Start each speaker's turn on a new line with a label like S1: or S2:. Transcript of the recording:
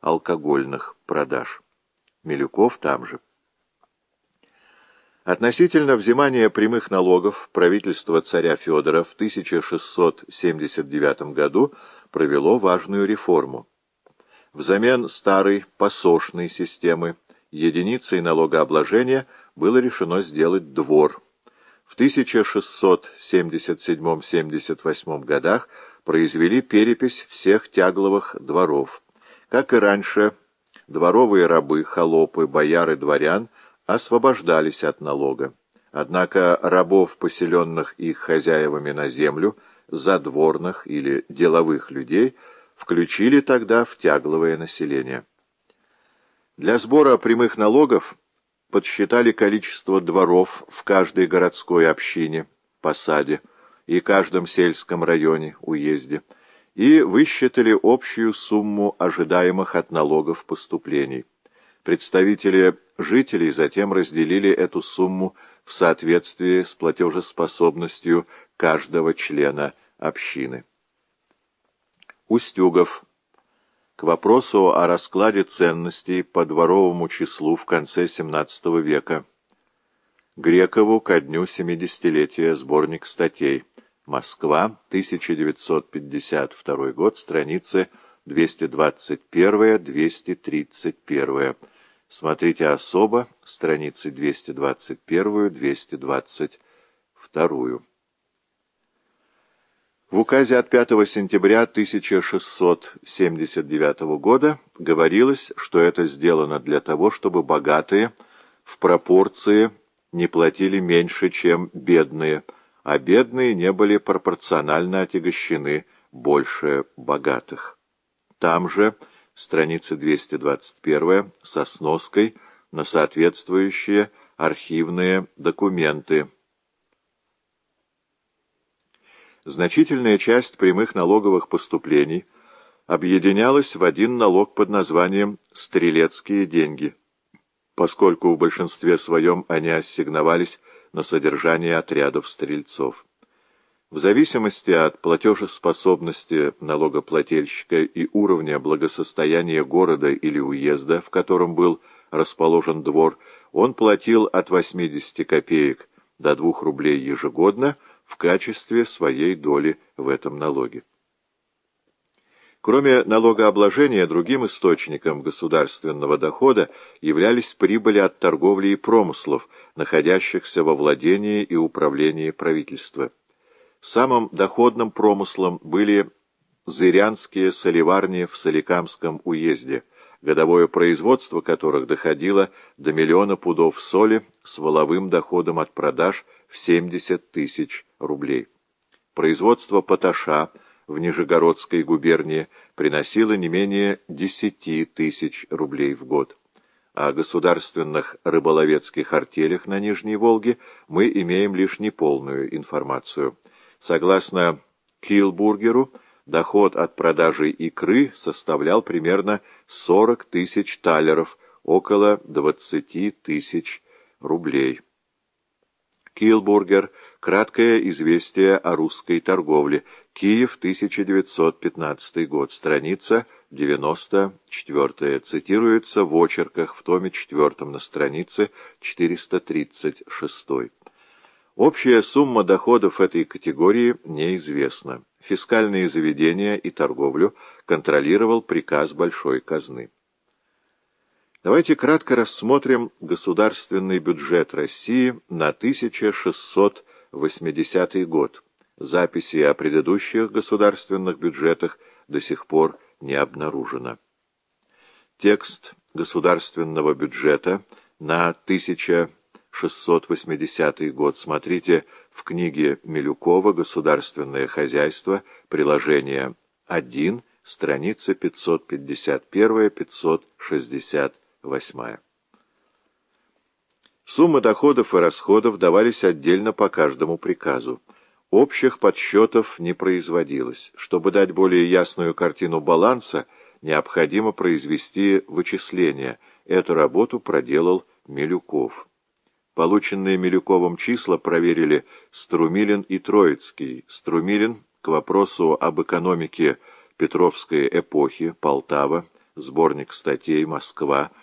S1: алкогольных продаж. Милюков там же. Относительно взимания прямых налогов правительство царя Федора в 1679 году провело важную реформу. Взамен старой посошной системы единицей налогообложения было решено сделать двор. В 1677-78 годах произвели перепись всех тягловых дворов. Как и раньше, дворовые рабы, холопы, бояры, дворян освобождались от налога. Однако рабов, поселенных их хозяевами на землю, задворных или деловых людей, включили тогда в тягловое население. Для сбора прямых налогов подсчитали количество дворов в каждой городской общине, посаде и каждом сельском районе, уезде, и высчитали общую сумму ожидаемых от налогов поступлений. Представители жителей затем разделили эту сумму в соответствии с платежеспособностью каждого члена общины. Устюгов. К вопросу о раскладе ценностей по дворовому числу в конце XVII века. Грекову ко дню 70-летия сборник статей. Москва, 1952 год, страницы 221-231. Смотрите особо, страницы 221-222. В указе от 5 сентября 1679 года говорилось, что это сделано для того, чтобы богатые в пропорции не платили меньше, чем бедные, а бедные не были пропорционально отягощены больше богатых. Там же, страница 221, со сноской на соответствующие архивные документы, значительная часть прямых налоговых поступлений объединялась в один налог под названием «стрелецкие деньги», поскольку в большинстве своем они ассигновались на содержание отрядов стрельцов. В зависимости от платежеспособности налогоплательщика и уровня благосостояния города или уезда, в котором был расположен двор, он платил от 80 копеек до 2 рублей ежегодно – в качестве своей доли в этом налоге. Кроме налогообложения, другим источником государственного дохода являлись прибыли от торговли и промыслов, находящихся во владении и управлении правительства. Самым доходным промыслом были зырянские соливарни в Соликамском уезде, годовое производство которых доходило до миллиона пудов соли с воловым доходом от продаж в 70 тысяч рублей. Производство поташа в Нижегородской губернии приносило не менее 10 тысяч рублей в год. О государственных рыболовецких артелях на Нижней Волге мы имеем лишь неполную информацию. Согласно Килбургеру, доход от продажи икры составлял примерно 40 тысяч талеров, около 20 тысяч рублей. Килбургер. Краткое известие о русской торговле. Киев, 1915 год. Страница 94. Цитируется в очерках в томе 4 на странице 436. Общая сумма доходов этой категории неизвестна. Фискальные заведения и торговлю контролировал приказ Большой казны. Давайте кратко рассмотрим государственный бюджет России на 1680 год. Записи о предыдущих государственных бюджетах до сих пор не обнаружено. Текст государственного бюджета на 1680 год смотрите в книге Милюкова «Государственное хозяйство», приложение 1, страница 551-560 Восьмая. Суммы доходов и расходов давались отдельно по каждому приказу. Общих подсчетов не производилось. Чтобы дать более ясную картину баланса, необходимо произвести вычисления. Эту работу проделал Милюков. Полученные Милюковым числа проверили Струмилин и Троицкий. Струмилин к вопросу об экономике Петровской эпохи, Полтава, Сборник статей «Москва»,